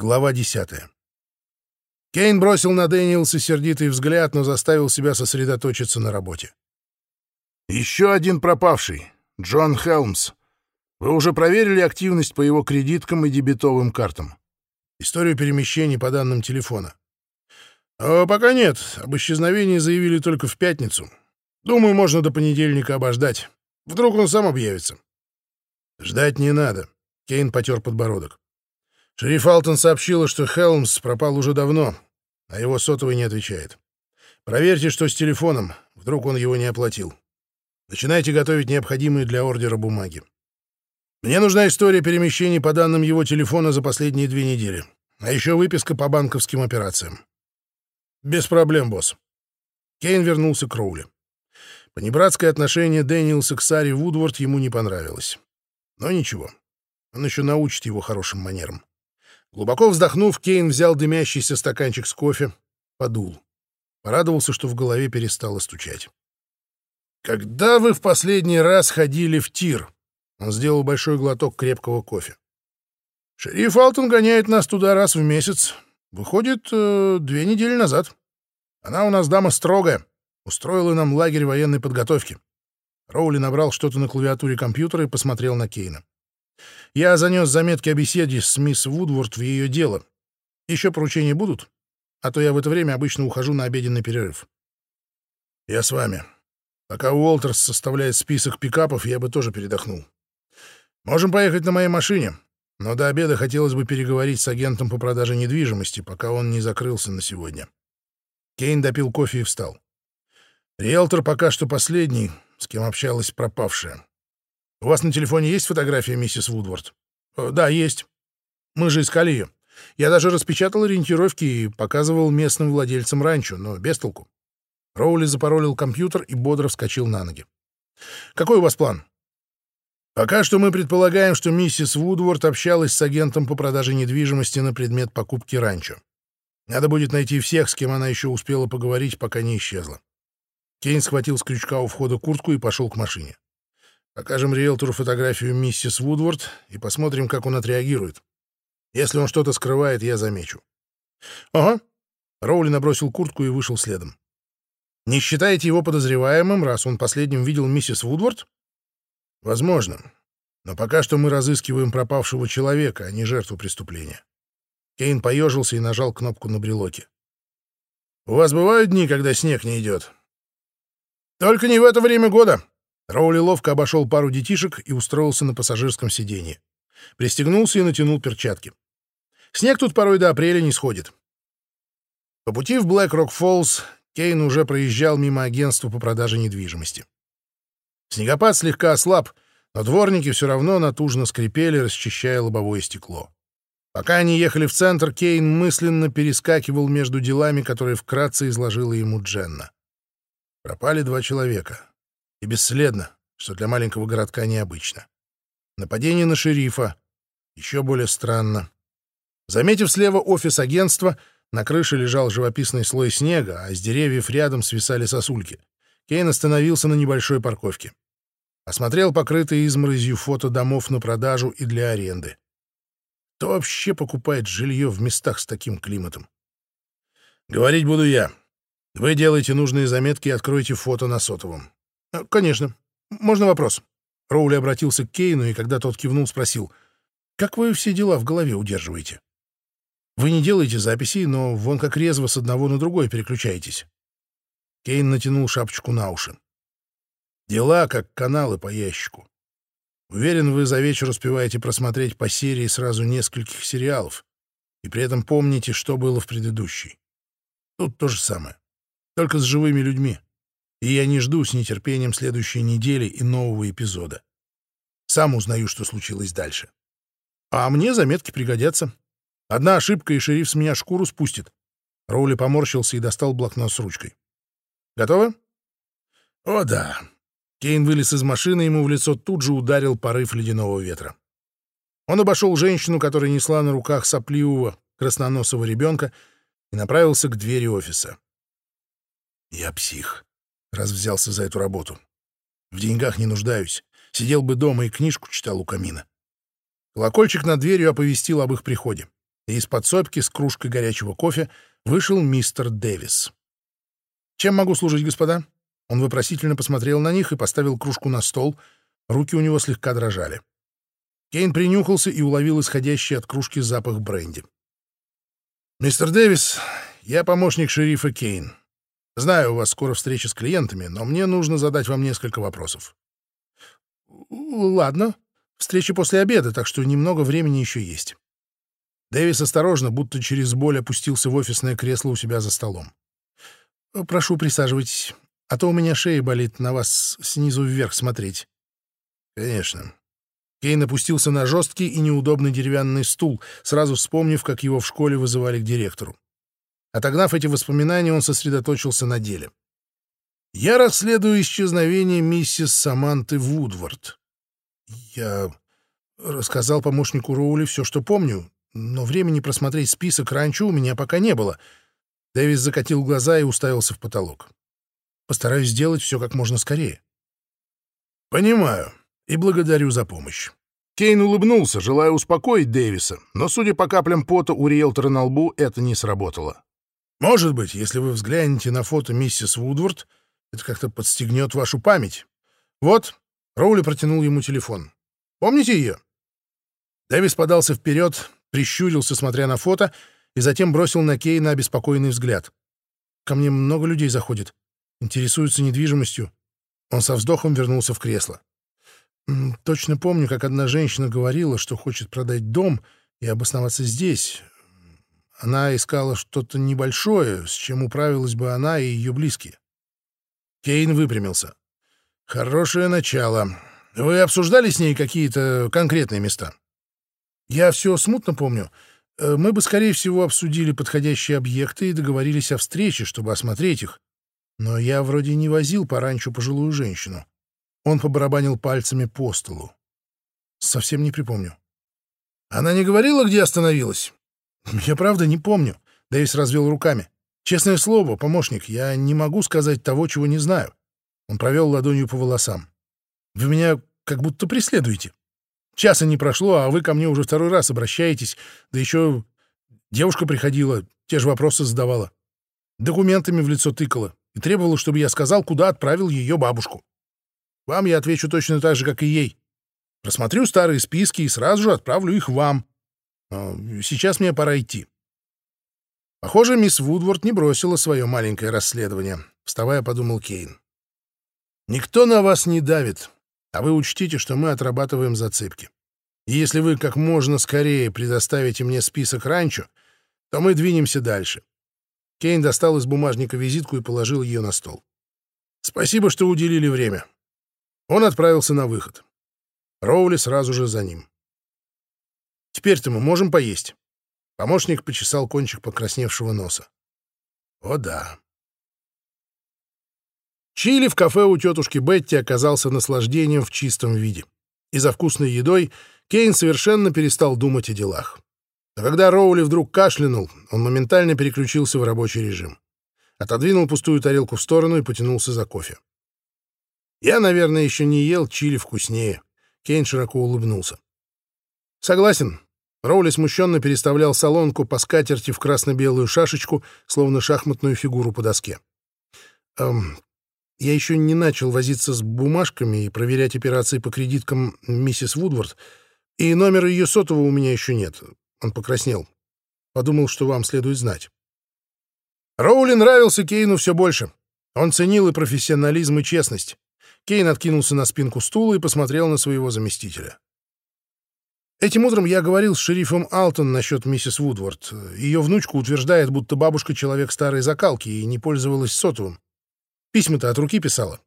Глава десятая. Кейн бросил на Дэниелса сердитый взгляд, но заставил себя сосредоточиться на работе. «Еще один пропавший. Джон Хелмс. Вы уже проверили активность по его кредиткам и дебетовым картам? Историю перемещений по данным телефона?» «О, «Пока нет. Об исчезновении заявили только в пятницу. Думаю, можно до понедельника обождать. Вдруг он сам объявится». «Ждать не надо», — Кейн потер подбородок. Шериф Алтон сообщила, что Хелмс пропал уже давно, а его сотовый не отвечает. Проверьте, что с телефоном, вдруг он его не оплатил. Начинайте готовить необходимые для ордера бумаги. Мне нужна история перемещений по данным его телефона за последние две недели, а еще выписка по банковским операциям. Без проблем, босс. Кейн вернулся к Роули. Понебратское отношение Дэниелса к Саре Вудворд ему не понравилось. Но ничего, он еще научит его хорошим манерам. Глубоко вздохнув, Кейн взял дымящийся стаканчик с кофе, подул. Порадовался, что в голове перестало стучать. «Когда вы в последний раз ходили в тир?» Он сделал большой глоток крепкого кофе. «Шериф Алтон гоняет нас туда раз в месяц. Выходит, э, две недели назад. Она у нас дама строгая. Устроила нам лагерь военной подготовки». Роули набрал что-то на клавиатуре компьютера и посмотрел на Кейна. Я занес заметки о беседе с мисс Вудворд в ее дело. Еще поручения будут? А то я в это время обычно ухожу на обеденный перерыв. Я с вами. Пока Уолтерс составляет список пикапов, я бы тоже передохнул. Можем поехать на моей машине, но до обеда хотелось бы переговорить с агентом по продаже недвижимости, пока он не закрылся на сегодня. Кейн допил кофе и встал. Риэлтор пока что последний, с кем общалась пропавшая. У вас на телефоне есть фотография миссис Вудворд? Э, да, есть. Мы же искали ее. Я даже распечатал ориентировки и показывал местным владельцам ранчо, но без толку. Роули запоролил компьютер и бодро вскочил на ноги. «Какой у вас план?» «Пока что мы предполагаем, что миссис Вудворд общалась с агентом по продаже недвижимости на предмет покупки ранчо. Надо будет найти всех, с кем она еще успела поговорить, пока не исчезла». Кейн схватил с крючка у входа куртку и пошел к машине. Покажем риэлтору фотографию миссис Вудворд и посмотрим, как он отреагирует. Если он что-то скрывает, я замечу. — Ага. Роули набросил куртку и вышел следом. — Не считаете его подозреваемым, раз он последним видел миссис Вудворд? — Возможно. Но пока что мы разыскиваем пропавшего человека, а не жертву преступления. Кейн поежился и нажал кнопку на брелоке. — У вас бывают дни, когда снег не идет? — Только не в это время года, Роули ловко обошел пару детишек и устроился на пассажирском сиденье. Пристегнулся и натянул перчатки. Снег тут порой до апреля не сходит. По пути в Блэк-Рок-Фоллс Кейн уже проезжал мимо агентства по продаже недвижимости. Снегопад слегка ослаб, но дворники все равно натужно скрипели, расчищая лобовое стекло. Пока они ехали в центр, Кейн мысленно перескакивал между делами, которые вкратце изложила ему Дженна. Пропали два человека. И бесследно, что для маленького городка необычно. Нападение на шерифа. Еще более странно. Заметив слева офис агентства, на крыше лежал живописный слой снега, а с деревьев рядом свисали сосульки. Кейн остановился на небольшой парковке. Осмотрел покрытые изморозью фото домов на продажу и для аренды. Кто вообще покупает жилье в местах с таким климатом? Говорить буду я. Вы делаете нужные заметки и откроете фото на сотовом. Э, «Конечно. Можно вопрос?» Роули обратился к Кейну, и когда тот кивнул, спросил, «Как вы все дела в голове удерживаете? Вы не делаете записей, но вон как резво с одного на другой переключаетесь». Кейн натянул шапочку на уши. «Дела, как каналы по ящику. Уверен, вы за вечер успеваете просмотреть по серии сразу нескольких сериалов, и при этом помните, что было в предыдущей. Тут то же самое, только с живыми людьми и я не жду с нетерпением следующей недели и нового эпизода. Сам узнаю, что случилось дальше. А мне заметки пригодятся. Одна ошибка, и шериф с меня шкуру спустит. Роули поморщился и достал блокнот с ручкой. Готово? О, да. Кейн вылез из машины, ему в лицо тут же ударил порыв ледяного ветра. Он обошел женщину, которая несла на руках сопливого, красноносого ребенка, и направился к двери офиса. «Я псих», раз взялся за эту работу. В деньгах не нуждаюсь. Сидел бы дома и книжку читал у камина. Колокольчик над дверью оповестил об их приходе. и из подсобки с кружкой горячего кофе вышел мистер Дэвис. «Чем могу служить, господа?» Он вопросительно посмотрел на них и поставил кружку на стол. Руки у него слегка дрожали. Кейн принюхался и уловил исходящий от кружки запах бренди. «Мистер Дэвис, я помощник шерифа Кейн. Знаю, у вас скоро встреча с клиентами, но мне нужно задать вам несколько вопросов». «Ладно. Встреча после обеда, так что немного времени еще есть». Дэвис осторожно, будто через боль опустился в офисное кресло у себя за столом. «Прошу, присаживайтесь, а то у меня шея болит на вас снизу вверх смотреть». «Конечно». Кейн опустился на жесткий и неудобный деревянный стул, сразу вспомнив, как его в школе вызывали к директору. Отогнав эти воспоминания, он сосредоточился на деле. «Я расследую исчезновение миссис Саманты Вудвард. Я рассказал помощнику Роули все, что помню, но времени просмотреть список раньше у меня пока не было. Дэвис закатил глаза и уставился в потолок. Постараюсь сделать все как можно скорее. Понимаю и благодарю за помощь. Кейн улыбнулся, желая успокоить Дэвиса, но, судя по каплям пота у риэлтора на лбу, это не сработало. Может быть, если вы взглянете на фото миссис Вудвард, это как-то подстегнет вашу память. Вот, Роули протянул ему телефон. Помните ее? Дэвис подался вперед, прищурился, смотря на фото, и затем бросил на Кейна обеспокоенный взгляд. «Ко мне много людей заходит, интересуются недвижимостью». Он со вздохом вернулся в кресло. «Точно помню, как одна женщина говорила, что хочет продать дом и обосноваться здесь. Она искала что-то небольшое, с чем управилась бы она и ее близкие». Кейн выпрямился. «Хорошее начало. Вы обсуждали с ней какие-то конкретные места?» Я все смутно помню. Э, мы бы, скорее всего, обсудили подходящие объекты и договорились о встрече, чтобы осмотреть их. Но я вроде не возил по ранчо пожилую женщину. Он побарабанил пальцами по столу. Совсем не припомню. Она не говорила, где остановилась? Я правда не помню. Дэвис развел руками. Честное слово, помощник, я не могу сказать того, чего не знаю. Он провел ладонью по волосам. Вы меня как будто преследуете. Часа не прошло, а вы ко мне уже второй раз обращаетесь. Да еще девушка приходила, те же вопросы задавала. Документами в лицо тыкала и требовала, чтобы я сказал, куда отправил ее бабушку. Вам я отвечу точно так же, как и ей. Просмотрю старые списки и сразу же отправлю их вам. Но сейчас мне пора идти. Похоже, мисс Вудворд не бросила свое маленькое расследование. Вставая, подумал Кейн. Никто на вас не давит. А вы учтите, что мы отрабатываем зацепки. И если вы как можно скорее предоставите мне список ранчо, то мы двинемся дальше. Кейн достал из бумажника визитку и положил ее на стол. Спасибо, что уделили время. Он отправился на выход. Роули сразу же за ним. Теперь-то мы можем поесть. Помощник почесал кончик покрасневшего носа. О да. Чили в кафе у тетушки Бетти оказался наслаждением в чистом виде. И за вкусной едой Кейн совершенно перестал думать о делах. Но когда Роули вдруг кашлянул, он моментально переключился в рабочий режим. Отодвинул пустую тарелку в сторону и потянулся за кофе. «Я, наверное, еще не ел чили вкуснее», — Кейн широко улыбнулся. «Согласен». Роули смущенно переставлял солонку по скатерти в красно-белую шашечку, словно шахматную фигуру по доске. «Эм, я еще не начал возиться с бумажками и проверять операции по кредиткам миссис Вудвард, и номера ее сотового у меня еще нет. Он покраснел. Подумал, что вам следует знать. Роули нравился Кейну все больше. Он ценил и профессионализм, и честность. Кейн откинулся на спинку стула и посмотрел на своего заместителя. Этим утром я говорил с шерифом Алтон насчет миссис Вудвард. Ее внучка утверждает, будто бабушка человек старой закалки и не пользовалась сотовым. Письма-то от руки писала.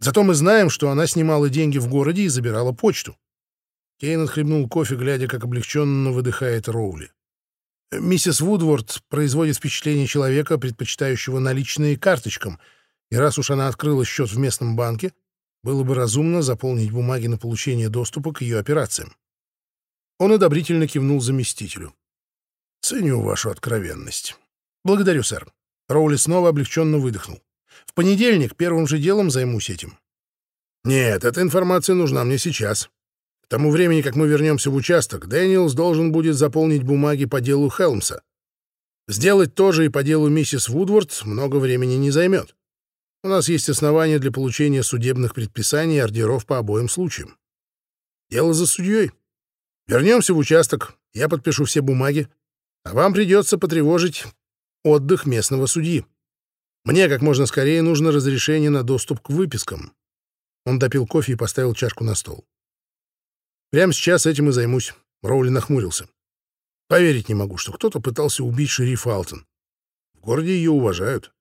Зато мы знаем, что она снимала деньги в городе и забирала почту. Кейн отхлебнул кофе, глядя, как облегченно выдыхает Роули. Миссис Вудворд производит впечатление человека, предпочитающего наличные карточкам, и раз уж она открыла счет в местном банке, было бы разумно заполнить бумаги на получение доступа к ее операциям. Он одобрительно кивнул заместителю. «Ценю вашу откровенность». «Благодарю, сэр». Роули снова облегченно выдохнул. В понедельник первым же делом займусь этим. Нет, эта информация нужна мне сейчас. К тому времени, как мы вернемся в участок, Дэниелс должен будет заполнить бумаги по делу Хелмса. Сделать то же и по делу миссис Вудворд много времени не займет. У нас есть основания для получения судебных предписаний и ордеров по обоим случаям. Дело за судьей. Вернемся в участок, я подпишу все бумаги, а вам придется потревожить отдых местного судьи. Мне как можно скорее нужно разрешение на доступ к выпискам. Он допил кофе и поставил чашку на стол. Прямо сейчас этим и займусь. Роули нахмурился. Поверить не могу, что кто-то пытался убить шерифа Алтон. В городе ее уважают.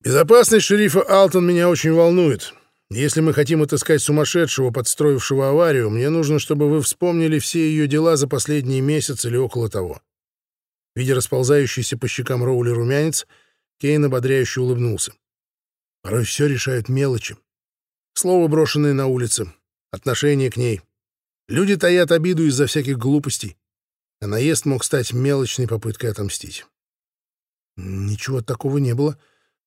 Безопасность шерифа Алтон меня очень волнует. Если мы хотим отыскать сумасшедшего, подстроившего аварию, мне нужно, чтобы вы вспомнили все ее дела за последний месяц или около того. Видя расползающийся по щекам Роули румянец, Кейн ободряюще улыбнулся. Порой все решают мелочи. Слово, брошенное на улице, отношение к ней. Люди таят обиду из-за всяких глупостей, а наезд мог стать мелочной попыткой отомстить. Ничего такого не было,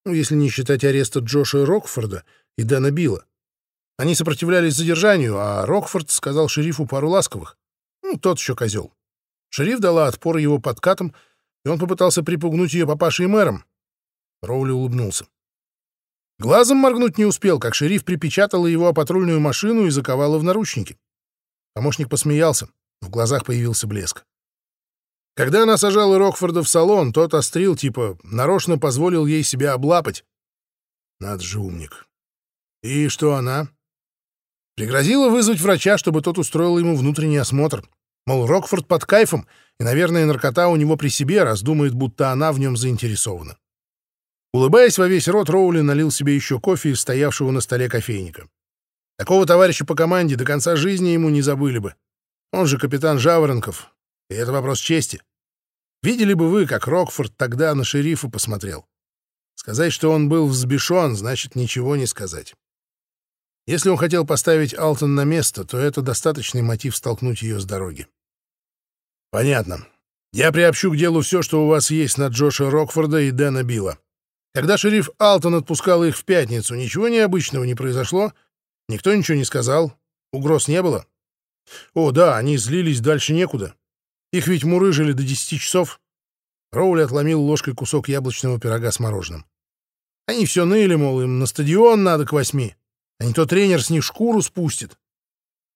ну, если не считать ареста Джоша Рокфорда и Дэна Билла. Они сопротивлялись задержанию, а Рокфорд сказал шерифу пару ласковых. Ну, тот еще козел. Шериф дала отпор его подкатам, и он попытался припугнуть ее папашей и мэром. Роули улыбнулся. Глазом моргнуть не успел, как шериф припечатала его о патрульную машину и заковала в наручники. Помощник посмеялся, в глазах появился блеск. Когда она сажала Рокфорда в салон, тот острил, типа, нарочно позволил ей себя облапать. Над же умник. И что она? Пригрозила вызвать врача, чтобы тот устроил ему внутренний осмотр. Мол, Рокфорд под кайфом, и, наверное, наркота у него при себе, раз думает, будто она в нем заинтересована. Улыбаясь во весь рот, Роули налил себе еще кофе из стоявшего на столе кофейника. Такого товарища по команде до конца жизни ему не забыли бы. Он же капитан Жаворонков, и это вопрос чести. Видели бы вы, как Рокфорд тогда на шерифа посмотрел. Сказать, что он был взбешен, значит ничего не сказать. Если он хотел поставить Алтон на место, то это достаточный мотив столкнуть ее с дороги. Понятно. Я приобщу к делу все, что у вас есть на Джоша Рокфорда и Дэна Билла. Когда шериф Алтон отпускал их в пятницу, ничего необычного не произошло? Никто ничего не сказал? Угроз не было? О, да, они злились дальше некуда. Их ведь мурыжили до десяти часов. Роули отломил ложкой кусок яблочного пирога с мороженым. Они все ныли, мол, им на стадион надо к восьми, а не то тренер с них шкуру спустит.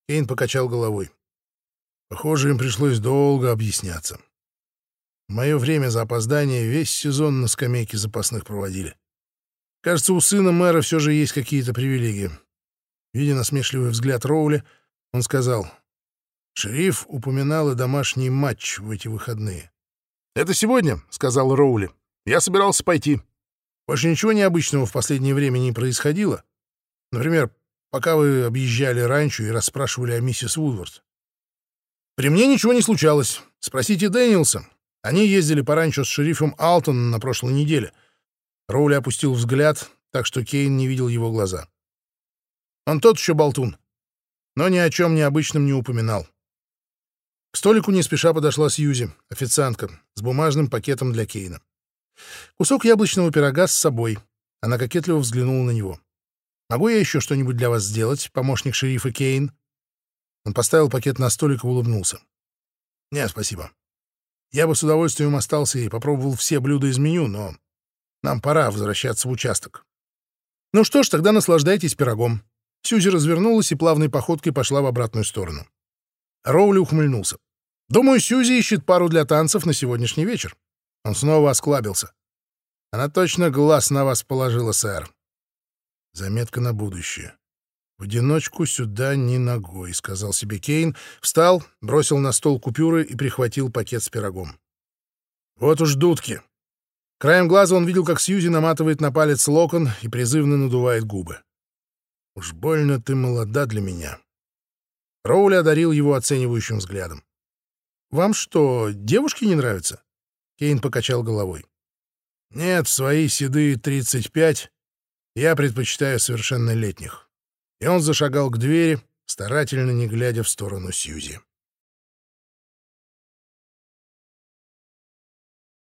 Кейн покачал головой. Похоже, им пришлось долго объясняться. В мое время за опоздание весь сезон на скамейке запасных проводили. Кажется, у сына мэра все же есть какие-то привилегии. Видя насмешливый взгляд Роули, он сказал, Шериф упоминал и домашний матч в эти выходные. «Это сегодня», — сказал Роули. «Я собирался пойти. Больше ничего необычного в последнее время не происходило. Например, пока вы объезжали ранчо и расспрашивали о миссис Вудворд. При мне ничего не случалось. Спросите Дэниелса. Они ездили по ранчо с шерифом Алтон на прошлой неделе. Роули опустил взгляд, так что Кейн не видел его глаза. Он тот еще болтун, но ни о чем необычном не упоминал. К столику не спеша подошла Сьюзи, официантка, с бумажным пакетом для Кейна. Кусок яблочного пирога с собой. Она кокетливо взглянула на него. «Могу я еще что-нибудь для вас сделать, помощник шерифа Кейн?» Он поставил пакет на столик и улыбнулся. «Нет, спасибо. Я бы с удовольствием остался и попробовал все блюда из меню, но нам пора возвращаться в участок». «Ну что ж, тогда наслаждайтесь пирогом». Сьюзи развернулась и плавной походкой пошла в обратную сторону. Роули ухмыльнулся. Думаю, Сьюзи ищет пару для танцев на сегодняшний вечер. Он снова осклабился. Она точно глаз на вас положила, сэр. Заметка на будущее. В одиночку сюда ни ногой, сказал себе Кейн, встал, бросил на стол купюры и прихватил пакет с пирогом. Вот уж дудки. Краем глаза он видел, как Сьюзи наматывает на палец локон и призывно надувает губы. Уж больно ты молода для меня. Роули одарил его оценивающим взглядом. «Вам что, девушки не нравятся?» Кейн покачал головой. «Нет, свои седые тридцать пять я предпочитаю совершеннолетних». И он зашагал к двери, старательно не глядя в сторону Сьюзи.